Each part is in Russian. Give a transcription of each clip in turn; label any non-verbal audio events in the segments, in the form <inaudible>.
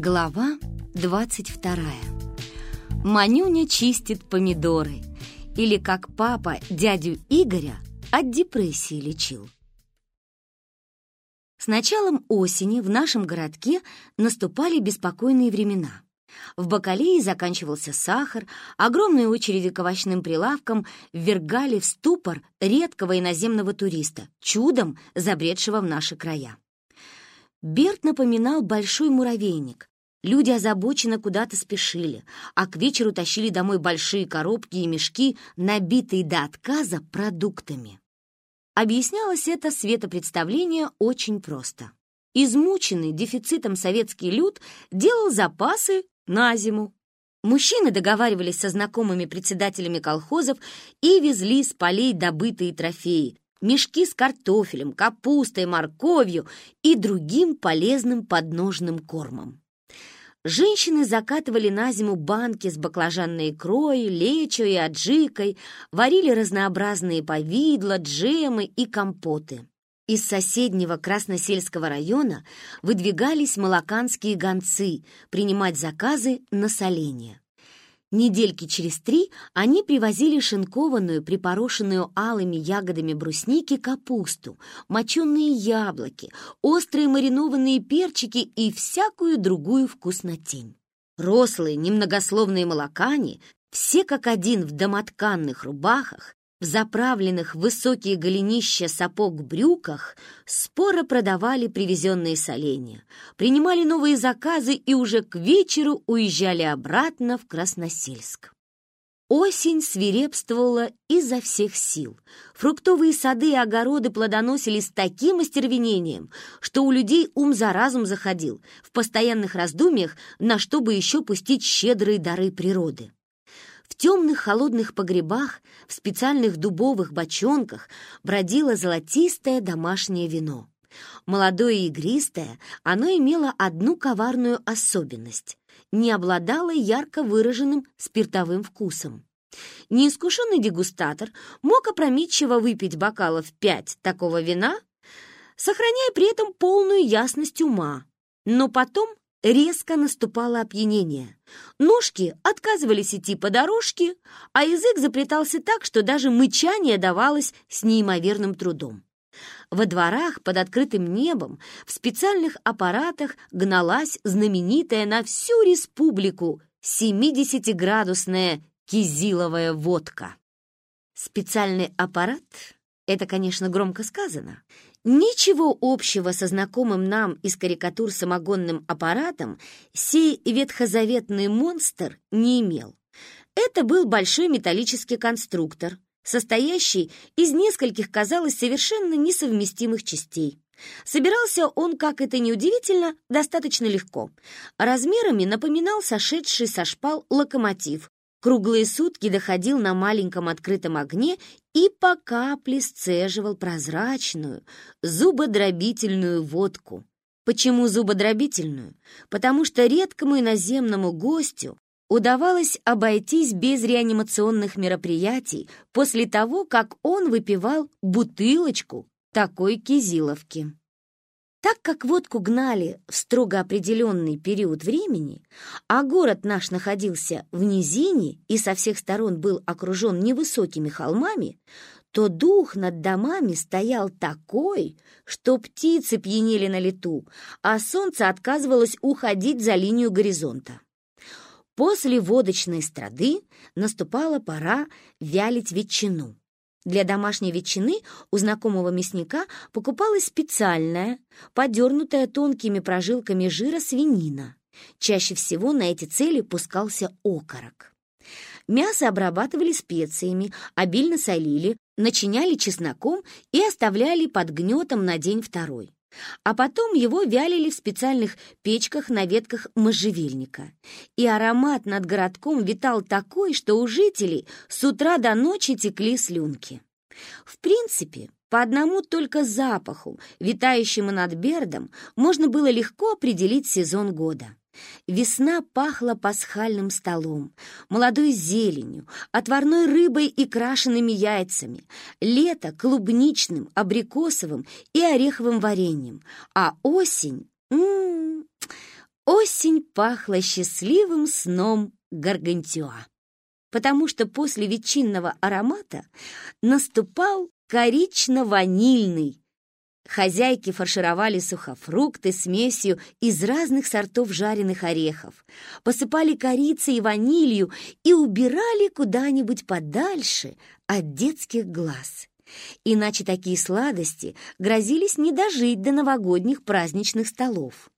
Глава 22. Манюня чистит помидоры. Или как папа дядю Игоря от депрессии лечил. С началом осени в нашем городке наступали беспокойные времена. В Бакалее заканчивался сахар, огромные очереди к овощным прилавкам ввергали в ступор редкого иноземного туриста, чудом забредшего в наши края. Берт напоминал большой муравейник. Люди озабоченно куда-то спешили, а к вечеру тащили домой большие коробки и мешки, набитые до отказа продуктами. Объяснялось это светопредставление очень просто. Измученный дефицитом советский люд делал запасы на зиму. Мужчины договаривались со знакомыми председателями колхозов и везли с полей добытые трофеи, мешки с картофелем, капустой, морковью и другим полезным подножным кормом. Женщины закатывали на зиму банки с баклажанной икрой, лечо и аджикой, варили разнообразные повидла, джемы и компоты. Из соседнего Красносельского района выдвигались молоканские гонцы принимать заказы на соление. Недельки через три они привозили шинкованную, припорошенную алыми ягодами брусники капусту, моченые яблоки, острые маринованные перчики и всякую другую вкуснотень. Рослые, немногословные молокане, все как один в домотканных рубахах, в заправленных высокие голенища сапог брюках споро продавали привезенные соленья, принимали новые заказы и уже к вечеру уезжали обратно в Красносельск. Осень свирепствовала изо всех сил. Фруктовые сады и огороды плодоносили с таким остервенением, что у людей ум за разум заходил, в постоянных раздумьях, на что бы еще пустить щедрые дары природы. В темных холодных погребах, в специальных дубовых бочонках бродило золотистое домашнее вино. Молодое и игристое, оно имело одну коварную особенность — не обладало ярко выраженным спиртовым вкусом. Неискушенный дегустатор мог опрометчиво выпить бокалов пять такого вина, сохраняя при этом полную ясность ума, но потом резко наступало опьянение. Ножки отказывались идти по дорожке, а язык заплетался так, что даже мычание давалось с неимоверным трудом. Во дворах под открытым небом в специальных аппаратах гналась знаменитая на всю республику 70-градусная кизиловая водка. Специальный аппарат — это, конечно, громко сказано — Ничего общего со знакомым нам из карикатур самогонным аппаратом сей ветхозаветный монстр не имел. Это был большой металлический конструктор, состоящий из нескольких, казалось, совершенно несовместимых частей. Собирался он, как это ни удивительно, достаточно легко. Размерами напоминал сошедший со шпал локомотив, Круглые сутки доходил на маленьком открытом огне и по капле сцеживал прозрачную, зубодробительную водку. Почему зубодробительную? Потому что редкому иноземному гостю удавалось обойтись без реанимационных мероприятий после того, как он выпивал бутылочку такой кизиловки. Так как водку гнали в строго определенный период времени, а город наш находился в низине и со всех сторон был окружен невысокими холмами, то дух над домами стоял такой, что птицы пьянели на лету, а солнце отказывалось уходить за линию горизонта. После водочной страды наступала пора вялить ветчину. Для домашней ветчины у знакомого мясника покупалась специальная, подернутая тонкими прожилками жира свинина. Чаще всего на эти цели пускался окорок. Мясо обрабатывали специями, обильно солили, начиняли чесноком и оставляли под гнетом на день-второй. А потом его вялили в специальных печках на ветках можжевельника. И аромат над городком витал такой, что у жителей с утра до ночи текли слюнки. В принципе, по одному только запаху, витающему над Бердом, можно было легко определить сезон года. Весна пахла пасхальным столом, молодой зеленью, отварной рыбой и крашенными яйцами, лето — клубничным, абрикосовым и ореховым вареньем, а осень... М -м -м, осень пахла счастливым сном гаргантюа, потому что после ветчинного аромата наступал корично-ванильный. Хозяйки фаршировали сухофрукты смесью из разных сортов жареных орехов, посыпали корицей и ванилью и убирали куда-нибудь подальше от детских глаз. Иначе такие сладости грозились не дожить до новогодних праздничных столов.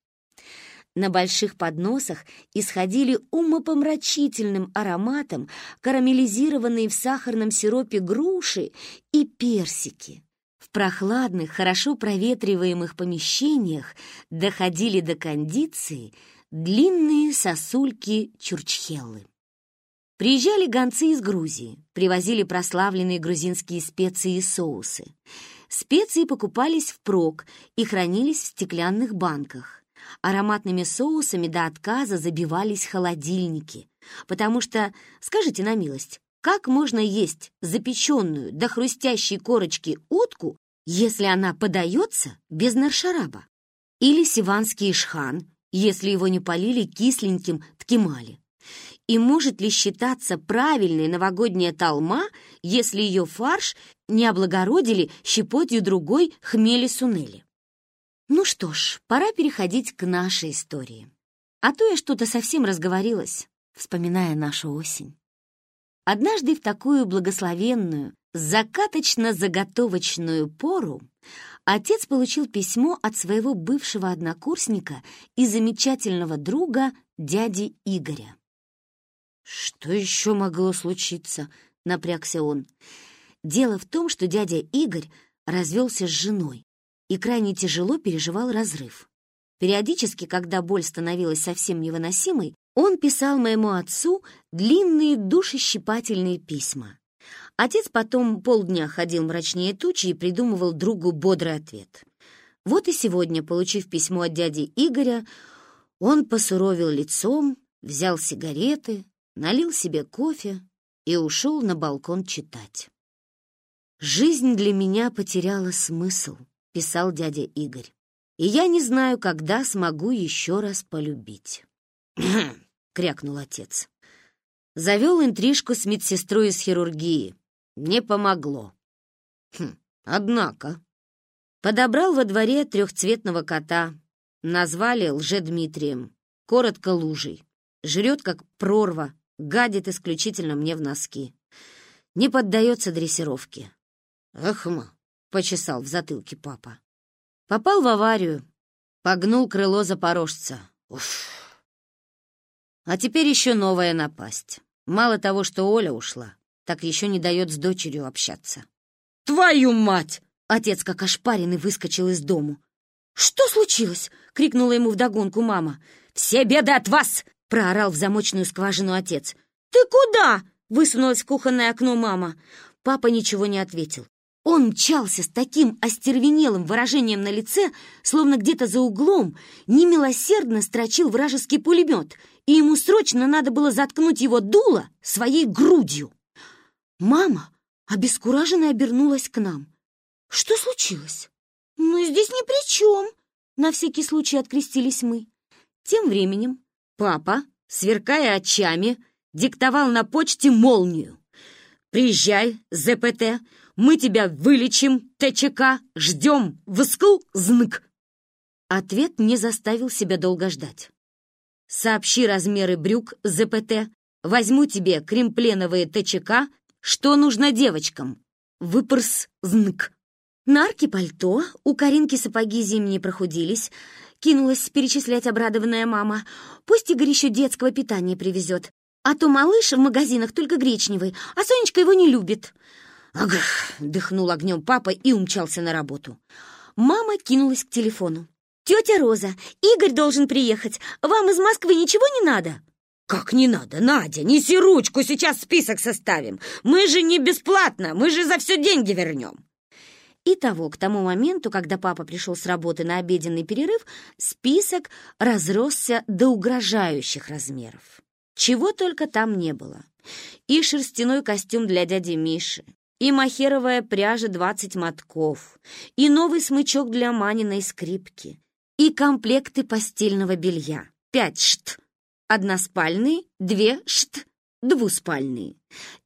На больших подносах исходили умопомрачительным ароматом карамелизированные в сахарном сиропе груши и персики. В прохладных, хорошо проветриваемых помещениях доходили до кондиции длинные сосульки чурчхеллы. Приезжали гонцы из Грузии, привозили прославленные грузинские специи и соусы. Специи покупались впрок и хранились в стеклянных банках. Ароматными соусами до отказа забивались холодильники, потому что, скажите на милость, как можно есть запеченную до хрустящей корочки утку, если она подается без наршараба? Или сиванский шхан, если его не полили кисленьким ткемали? И может ли считаться правильной новогодняя талма, если ее фарш не облагородили щепотью другой хмели-сунели? Ну что ж, пора переходить к нашей истории. А то я что-то совсем разговорилась, вспоминая нашу осень. Однажды в такую благословенную, закаточно-заготовочную пору отец получил письмо от своего бывшего однокурсника и замечательного друга дяди Игоря. «Что еще могло случиться?» — напрягся он. Дело в том, что дядя Игорь развелся с женой и крайне тяжело переживал разрыв. Периодически, когда боль становилась совсем невыносимой, он писал моему отцу длинные душещипательные письма. Отец потом полдня ходил мрачнее тучи и придумывал другу бодрый ответ. Вот и сегодня, получив письмо от дяди Игоря, он посуровил лицом, взял сигареты, налил себе кофе и ушел на балкон читать. Жизнь для меня потеряла смысл. — писал дядя Игорь. «И я не знаю, когда смогу еще раз полюбить». <clears throat> крякнул отец. Завел интрижку с медсестрой из хирургии. Не помогло. Хм, однако. Подобрал во дворе трехцветного кота. Назвали лже-Дмитрием. Коротко лужей. Жрет, как прорва. Гадит исключительно мне в носки. Не поддается дрессировке. Ахма, почесал в затылке папа. Попал в аварию, погнул крыло запорожца. Уф. А теперь еще новая напасть. Мало того, что Оля ушла, так еще не дает с дочерью общаться. «Твою мать!» Отец, как ошпаренный, выскочил из дому. «Что случилось?» — крикнула ему вдогонку мама. «Все беды от вас!» — проорал в замочную скважину отец. «Ты куда?» — высунулась в кухонное окно мама. Папа ничего не ответил. Он мчался с таким остервенелым выражением на лице, словно где-то за углом немилосердно строчил вражеский пулемет, и ему срочно надо было заткнуть его дуло своей грудью. Мама обескураженно обернулась к нам. «Что случилось?» «Мы здесь ни при чем!» На всякий случай открестились мы. Тем временем папа, сверкая очами, диктовал на почте молнию. «Приезжай, ЗПТ, мы тебя вылечим, ТЧК, ждем, вскл, знык. Ответ не заставил себя долго ждать. Сообщи размеры брюк ЗПТ, возьму тебе кремпленовые ТЧК, что нужно девочкам. Выпрс, знык. На арке пальто у Каринки сапоги зимние прохудились, кинулась перечислять обрадованная мама. Пусть Игорь еще детского питания привезет, а то малыш в магазинах только гречневый, а Сонечка его не любит. «Ага!» — дыхнул огнем папа и умчался на работу. Мама кинулась к телефону. «Тетя Роза, Игорь должен приехать. Вам из Москвы ничего не надо?» «Как не надо, Надя? Неси ручку, сейчас список составим. Мы же не бесплатно, мы же за все деньги вернем». Итого, к тому моменту, когда папа пришел с работы на обеденный перерыв, список разросся до угрожающих размеров. Чего только там не было. И шерстяной костюм для дяди Миши, и махеровая пряжа двадцать мотков, и новый смычок для Маниной скрипки, и комплекты постельного белья, пять шт, односпальные, две шт, двуспальные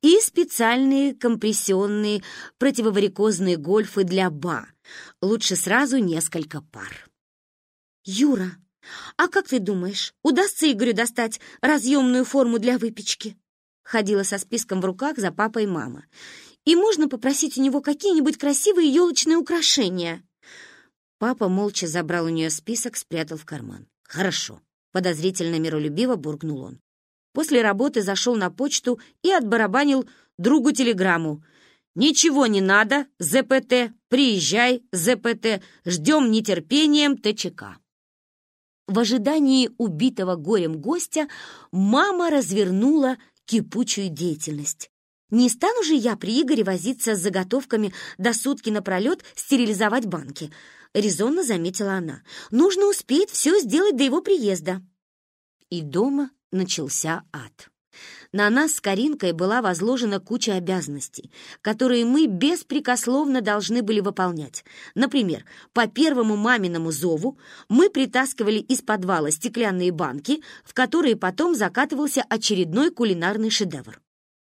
и специальные компрессионные противоварикозные гольфы для БА. Лучше сразу несколько пар. Юра, а как ты думаешь, удастся Игорю достать разъемную форму для выпечки? Ходила со списком в руках за папой и мама. И можно попросить у него какие-нибудь красивые елочные украшения. Папа молча забрал у нее список, спрятал в карман. «Хорошо», — подозрительно миролюбиво буркнул он. После работы зашел на почту и отбарабанил другу телеграмму. «Ничего не надо, ЗПТ, приезжай, ЗПТ, ждем нетерпением ТЧК». В ожидании убитого горем гостя мама развернула кипучую деятельность. Не стану же я при Игоре возиться с заготовками до сутки напролет стерилизовать банки, резонно заметила она. Нужно успеть все сделать до его приезда. И дома начался ад. На нас с Каринкой была возложена куча обязанностей, которые мы беспрекословно должны были выполнять. Например, по первому маминому зову мы притаскивали из подвала стеклянные банки, в которые потом закатывался очередной кулинарный шедевр.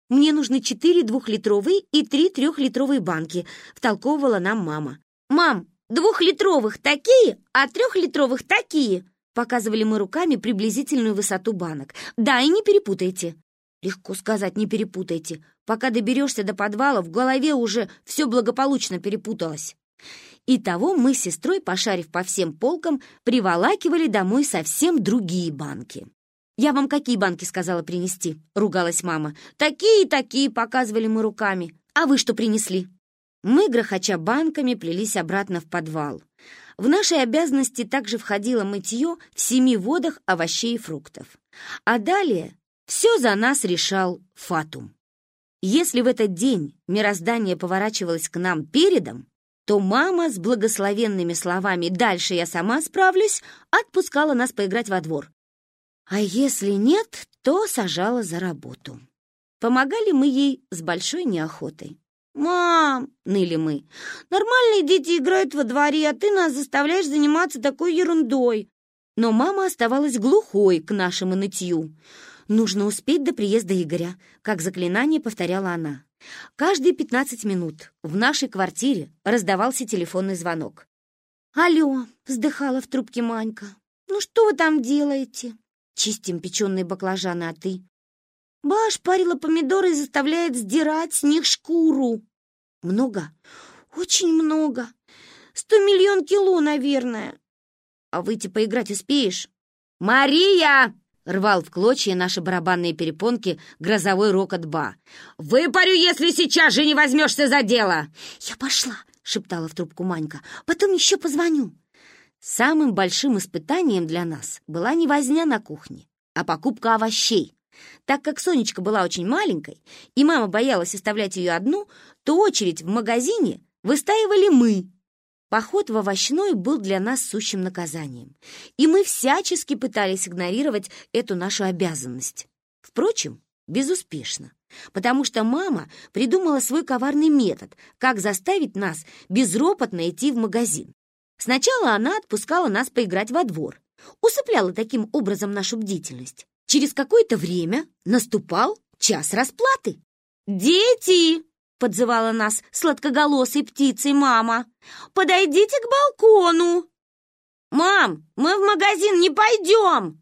«Мне нужны четыре двухлитровые и три трехлитровые банки», — втолковывала нам мама. «Мам, двухлитровых такие, а трехлитровых такие», Показывали мы руками приблизительную высоту банок. Да, и не перепутайте. Легко сказать, не перепутайте. Пока доберешься до подвала, в голове уже все благополучно перепуталось. Итого мы с сестрой, пошарив по всем полкам, приволакивали домой совсем другие банки. «Я вам какие банки сказала принести?» — ругалась мама. «Такие-такие!» — показывали мы руками. «А вы что принесли?» Мы, грохоча банками, плелись обратно в подвал. В наши обязанности также входило мытье в семи водах овощей и фруктов. А далее все за нас решал Фатум. Если в этот день мироздание поворачивалось к нам передом, то мама с благословенными словами «дальше я сама справлюсь» отпускала нас поиграть во двор. А если нет, то сажала за работу. Помогали мы ей с большой неохотой. «Мам!» — ныли мы. «Нормальные дети играют во дворе, а ты нас заставляешь заниматься такой ерундой!» Но мама оставалась глухой к нашему нытью. «Нужно успеть до приезда Игоря», — как заклинание повторяла она. Каждые пятнадцать минут в нашей квартире раздавался телефонный звонок. «Алло!» — вздыхала в трубке Манька. «Ну что вы там делаете?» «Чистим печеные баклажаны, а ты?» Баш парила помидоры и заставляет сдирать с них шкуру. Много? Очень много. Сто миллион кило, наверное. А выйти поиграть успеешь? Мария! Рвал в клочья наши барабанные перепонки грозовой рокот Ба. «Выпарю, если сейчас же не возьмешься за дело!» «Я пошла!» — шептала в трубку Манька. «Потом еще позвоню!» Самым большим испытанием для нас была не возня на кухне, а покупка овощей. Так как Сонечка была очень маленькой, и мама боялась оставлять ее одну, то очередь в магазине выстаивали мы. Поход в овощной был для нас сущим наказанием, и мы всячески пытались игнорировать эту нашу обязанность. Впрочем, безуспешно, потому что мама придумала свой коварный метод, как заставить нас безропотно идти в магазин. Сначала она отпускала нас поиграть во двор, усыпляла таким образом нашу бдительность. Через какое-то время наступал час расплаты. «Дети!» — подзывала нас сладкоголосой птицей мама. «Подойдите к балкону!» «Мам, мы в магазин не пойдем!»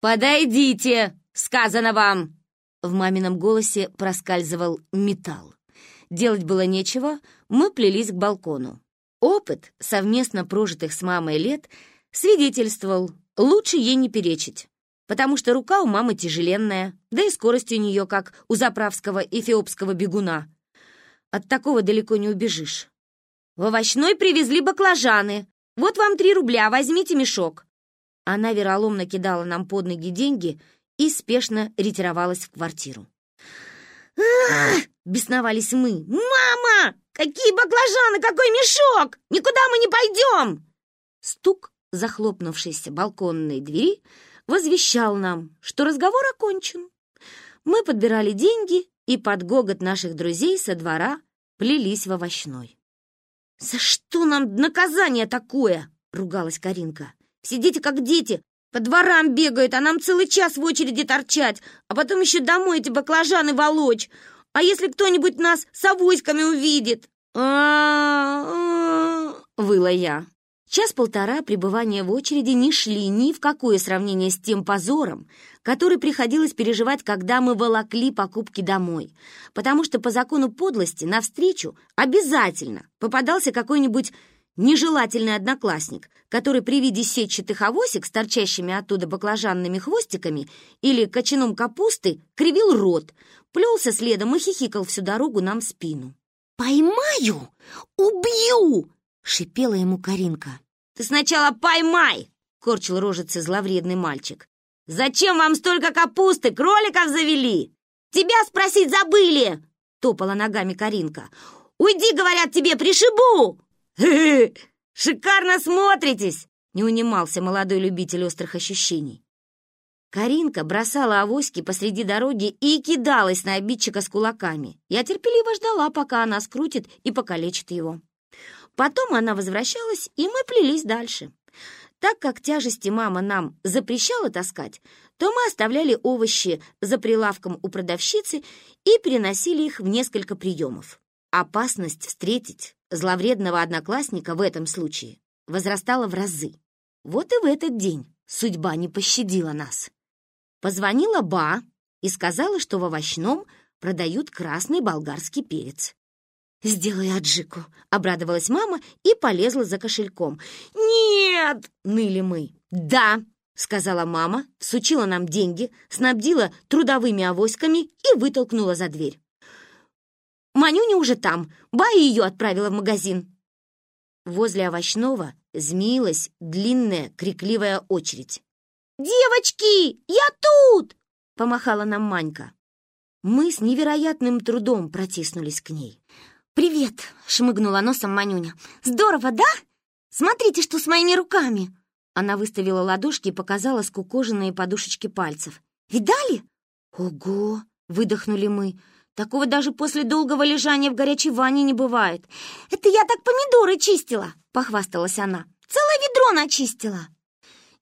«Подойдите!» — сказано вам!» В мамином голосе проскальзывал металл. Делать было нечего, мы плелись к балкону. Опыт совместно прожитых с мамой лет свидетельствовал, лучше ей не перечить потому что рука у мамы тяжеленная, да и скорость у нее, как у заправского эфиопского бегуна. От такого далеко не убежишь. В овощной привезли баклажаны. Вот вам три рубля, возьмите мешок. Она вероломно кидала нам под ноги деньги и спешно ретировалась в квартиру. Бесновались мы. «Мама! Какие баклажаны, какой мешок! Никуда мы не пойдем!» Стук захлопнувшейся балконной двери — возвещал нам, что разговор окончен. Мы подбирали деньги и под гогот наших друзей со двора плелись в овощной. «За что нам наказание такое?» — ругалась Каринка. «Сидите как дети, По дворам бегают, а нам целый час в очереди торчать, а потом еще домой эти баклажаны волочь. А если кто-нибудь нас с авоськами увидит? а выла я. Час-полтора пребывания в очереди не шли ни в какое сравнение с тем позором, который приходилось переживать, когда мы волокли покупки домой. Потому что по закону подлости навстречу обязательно попадался какой-нибудь нежелательный одноклассник, который при виде сетчатых авосик с торчащими оттуда баклажанными хвостиками или кочаном капусты кривил рот, плелся следом и хихикал всю дорогу нам в спину. «Поймаю! Убью!» — шипела ему Каринка. «Ты сначала поймай!» — корчил рожицы зловредный мальчик. «Зачем вам столько капусты? Кроликов завели!» «Тебя спросить забыли!» — топала ногами Каринка. «Уйди, говорят тебе, пришибу!» <laughs> шикарно смотритесь!» — не унимался молодой любитель острых ощущений. Каринка бросала авоськи посреди дороги и кидалась на обидчика с кулаками. Я терпеливо ждала, пока она скрутит и покалечит его. Потом она возвращалась, и мы плелись дальше. Так как тяжести мама нам запрещала таскать, то мы оставляли овощи за прилавком у продавщицы и переносили их в несколько приемов. Опасность встретить зловредного одноклассника в этом случае возрастала в разы. Вот и в этот день судьба не пощадила нас. Позвонила Ба и сказала, что в овощном продают красный болгарский перец. «Сделай аджику», — обрадовалась мама и полезла за кошельком. «Нет!» — ныли мы. «Да!» — сказала мама, всучила нам деньги, снабдила трудовыми авоськами и вытолкнула за дверь. «Манюня уже там, Ба ее отправила в магазин». Возле овощного змеилась длинная крикливая очередь. «Девочки, я тут!» — помахала нам Манька. Мы с невероятным трудом протиснулись к ней. «Привет!» — шмыгнула носом Манюня. «Здорово, да? Смотрите, что с моими руками!» Она выставила ладошки и показала скукоженные подушечки пальцев. «Видали?» «Ого!» — выдохнули мы. «Такого даже после долгого лежания в горячей ванне не бывает!» «Это я так помидоры чистила!» — похвасталась она. «Целое ведро начистила!»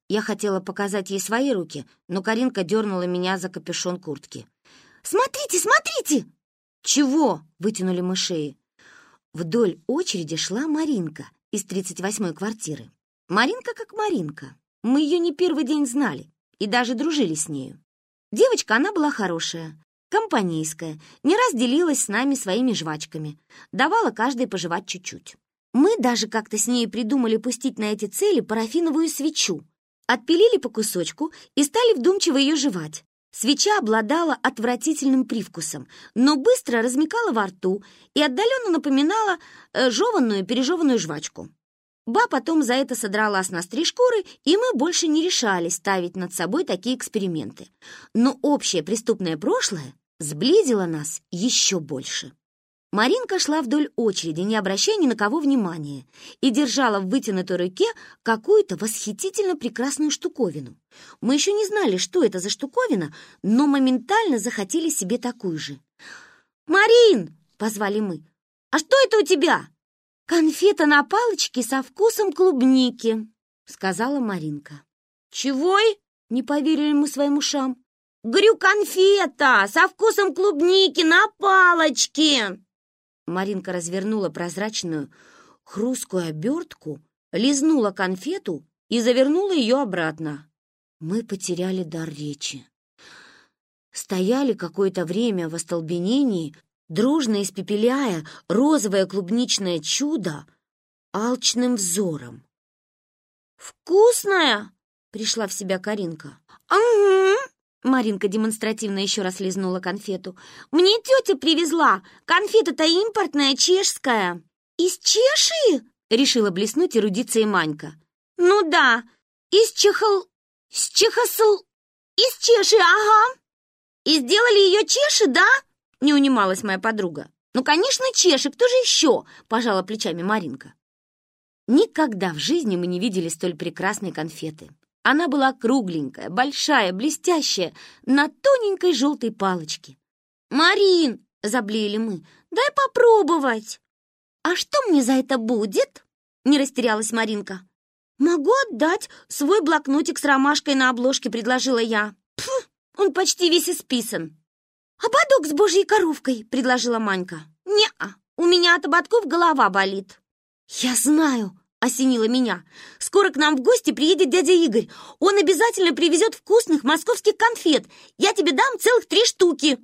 Я хотела показать ей свои руки, но Каринка дернула меня за капюшон куртки. «Смотрите, смотрите!» «Чего?» — вытянули мы шеи. Вдоль очереди шла Маринка из 38-й квартиры. Маринка как Маринка. Мы ее не первый день знали и даже дружили с нею. Девочка она была хорошая, компанейская, не раз делилась с нами своими жвачками, давала каждой пожевать чуть-чуть. Мы даже как-то с ней придумали пустить на эти цели парафиновую свечу, Отпилили по кусочку и стали вдумчиво ее жевать. Свеча обладала отвратительным привкусом, но быстро размекала во рту и отдаленно напоминала э, жеванную пережеванную жвачку. Ба потом за это содрала с нас три шкуры, и мы больше не решались ставить над собой такие эксперименты. Но общее преступное прошлое сблизило нас еще больше. Маринка шла вдоль очереди, не обращая ни на кого внимания, и держала в вытянутой руке какую-то восхитительно прекрасную штуковину. Мы еще не знали, что это за штуковина, но моментально захотели себе такую же. «Марин!» — позвали мы. «А что это у тебя?» «Конфета на палочке со вкусом клубники», — сказала Маринка. «Чего?» — не поверили мы своим ушам. «Говорю, конфета со вкусом клубники на палочке!» Маринка развернула прозрачную, хрусткую обертку, лизнула конфету и завернула ее обратно. Мы потеряли дар речи. Стояли какое-то время в остолбенении, дружно испепеляя розовое клубничное чудо алчным взором. «Вкусная!» — пришла в себя Каринка. «Ага!» Маринка демонстративно еще раз лизнула конфету. «Мне тетя привезла! Конфета-то импортная, чешская!» «Из Чеши?» — решила блеснуть эрудицией Манька. «Ну да, из Чехол... с Чехосл... из Чеши, ага!» «И сделали ее Чеши, да?» — не унималась моя подруга. «Ну, конечно, Чеши, кто же еще?» — пожала плечами Маринка. Никогда в жизни мы не видели столь прекрасной конфеты. Она была кругленькая, большая, блестящая, на тоненькой желтой палочке. «Марин!» — заблеяли мы. «Дай попробовать!» «А что мне за это будет?» — не растерялась Маринка. «Могу отдать свой блокнотик с ромашкой на обложке», — предложила я. «Пф, он почти весь исписан». «Ободок с божьей коровкой», — предложила Манька. «Не-а, у меня от ободков голова болит». «Я знаю», — осенило меня. «Скоро к нам в гости приедет дядя Игорь. Он обязательно привезет вкусных московских конфет. Я тебе дам целых три штуки».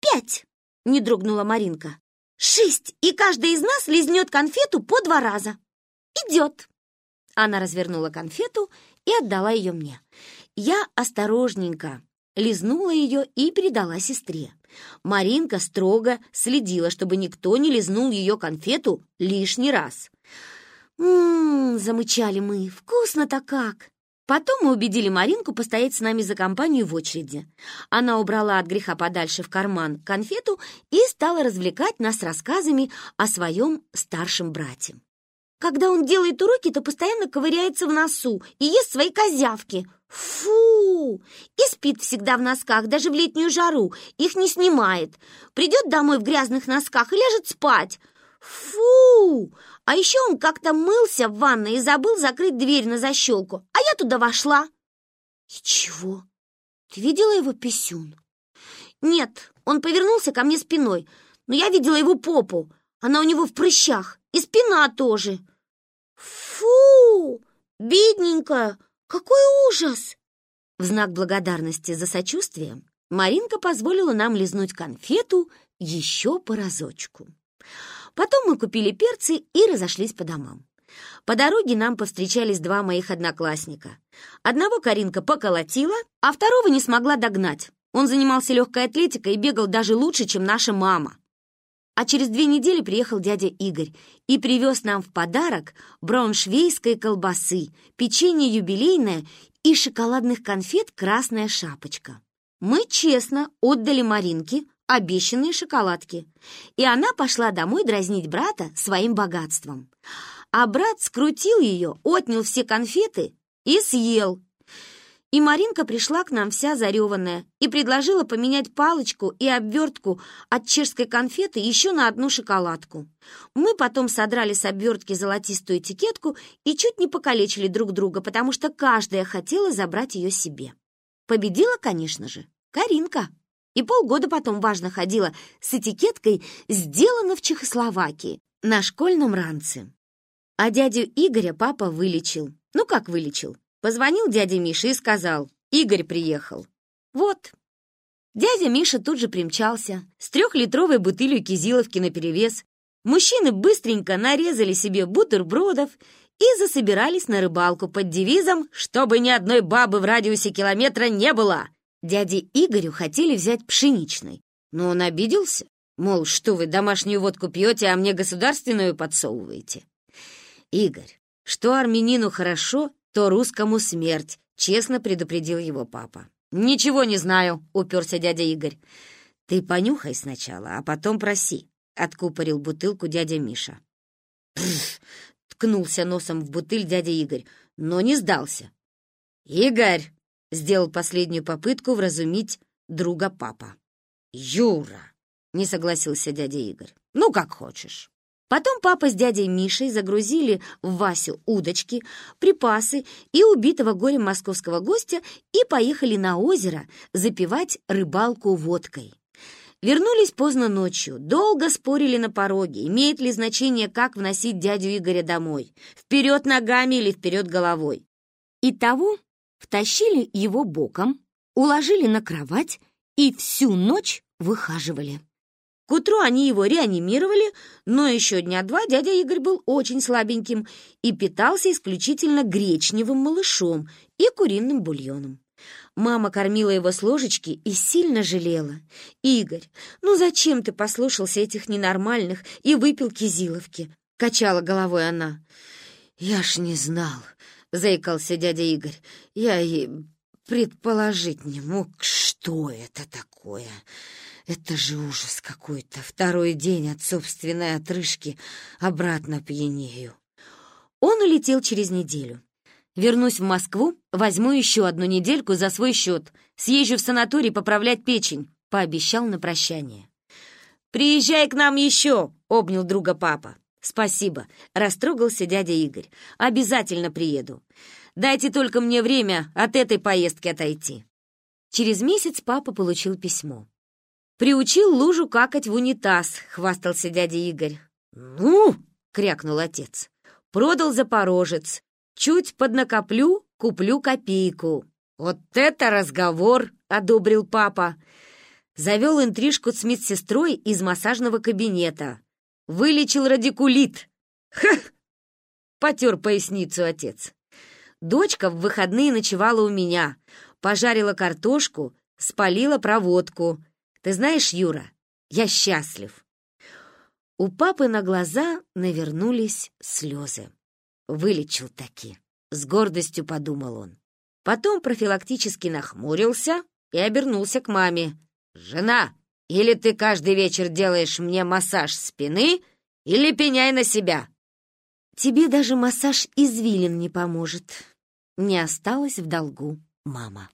«Пять», — не дрогнула Маринка. «Шесть, и каждый из нас лизнет конфету по два раза». «Идет». Она развернула конфету и отдала ее мне. Я осторожненько лизнула ее и передала сестре. Маринка строго следила, чтобы никто не лизнул ее конфету лишний раз. «М-м-м», замычали мы, «вкусно-то как!» Потом мы убедили Маринку постоять с нами за компанию в очереди. Она убрала от греха подальше в карман конфету и стала развлекать нас рассказами о своем старшем брате. Когда он делает уроки, то постоянно ковыряется в носу и ест свои козявки. Фу! И спит всегда в носках, даже в летнюю жару. Их не снимает. Придет домой в грязных носках и ляжет спать. Фу! А еще он как-то мылся в ванной и забыл закрыть дверь на защелку. А я туда вошла. И чего? Ты видела его писюн? Нет, он повернулся ко мне спиной, но я видела его попу. Она у него в прыщах. И спина тоже. Фу! Бедненькая! Какой ужас! В знак благодарности за сочувствие Маринка позволила нам лизнуть конфету еще по разочку. Потом мы купили перцы и разошлись по домам. По дороге нам повстречались два моих одноклассника. Одного Каринка поколотила, а второго не смогла догнать. Он занимался легкой атлетикой и бегал даже лучше, чем наша мама. А через две недели приехал дядя Игорь и привез нам в подарок брауншвейской колбасы, печенье юбилейное и шоколадных конфет «Красная шапочка». Мы честно отдали Маринке обещанные шоколадки, и она пошла домой дразнить брата своим богатством. А брат скрутил ее, отнял все конфеты и съел, и Маринка пришла к нам вся зареванная и предложила поменять палочку и обвертку от чешской конфеты еще на одну шоколадку. Мы потом содрали с обвертки золотистую этикетку и чуть не покалечили друг друга, потому что каждая хотела забрать ее себе. Победила, конечно же, Каринка. И полгода потом важно ходила с этикеткой «Сделано в Чехословакии» на школьном ранце. А дядю Игоря папа вылечил. Ну как вылечил? Позвонил дядя Миша и сказал, Игорь приехал. Вот. Дядя Миша тут же примчался с трехлитровой бутылью кизиловки наперевес. Мужчины быстренько нарезали себе бутербродов и засобирались на рыбалку под девизом «Чтобы ни одной бабы в радиусе километра не было!» Дяде Игорю хотели взять пшеничный, но он обиделся. Мол, что вы домашнюю водку пьете, а мне государственную подсовываете? Игорь, что армянину хорошо, то русскому смерть», — честно предупредил его папа. «Ничего не знаю», — уперся дядя Игорь. «Ты понюхай сначала, а потом проси», — откупорил бутылку дядя Миша. Ткнулся носом в бутыль дядя Игорь, но не сдался. «Игорь!» — сделал последнюю попытку вразумить друга папа. «Юра!» — не согласился дядя Игорь. «Ну, как хочешь». Потом папа с дядей Мишей загрузили в Васю удочки, припасы и убитого горем московского гостя и поехали на озеро запивать рыбалку водкой. Вернулись поздно ночью, долго спорили на пороге, имеет ли значение, как вносить дядю Игоря домой, вперед ногами или вперед головой. Итого втащили его боком, уложили на кровать и всю ночь выхаживали. К утру они его реанимировали, но еще дня два дядя Игорь был очень слабеньким и питался исключительно гречневым малышом и куриным бульоном. Мама кормила его с ложечки и сильно жалела. «Игорь, ну зачем ты послушался этих ненормальных и выпил кизиловки?» — качала головой она. «Я ж не знал», — заикался дядя Игорь. «Я и предположить не мог, что это такое». Это же ужас какой-то. Второй день от собственной отрыжки обратно пьянею. Он улетел через неделю. Вернусь в Москву, возьму еще одну недельку за свой счет. Съезжу в санаторий поправлять печень, пообещал на прощание. «Приезжай к нам еще!» — обнял друга папа. «Спасибо», — растрогался дядя Игорь. «Обязательно приеду. Дайте только мне время от этой поездки отойти». Через месяц папа получил письмо. «Приучил лужу какать в унитаз», — хвастался дядя Игорь. «Ну!» — крякнул отец. «Продал запорожец. Чуть поднакоплю, куплю копейку». «Вот это разговор!» — одобрил папа. Завел интрижку с медсестрой из массажного кабинета. Вылечил радикулит. Ха! Потер поясницу отец. Дочка в выходные ночевала у меня. Пожарила картошку, спалила проводку. Ты знаешь, Юра, я счастлив. У папы на глаза навернулись слезы. Вылечил таки. С гордостью подумал он. Потом профилактически нахмурился и обернулся к маме. «Жена, или ты каждый вечер делаешь мне массаж спины, или пеняй на себя!» «Тебе даже массаж извилин не поможет», — не осталось в долгу мама.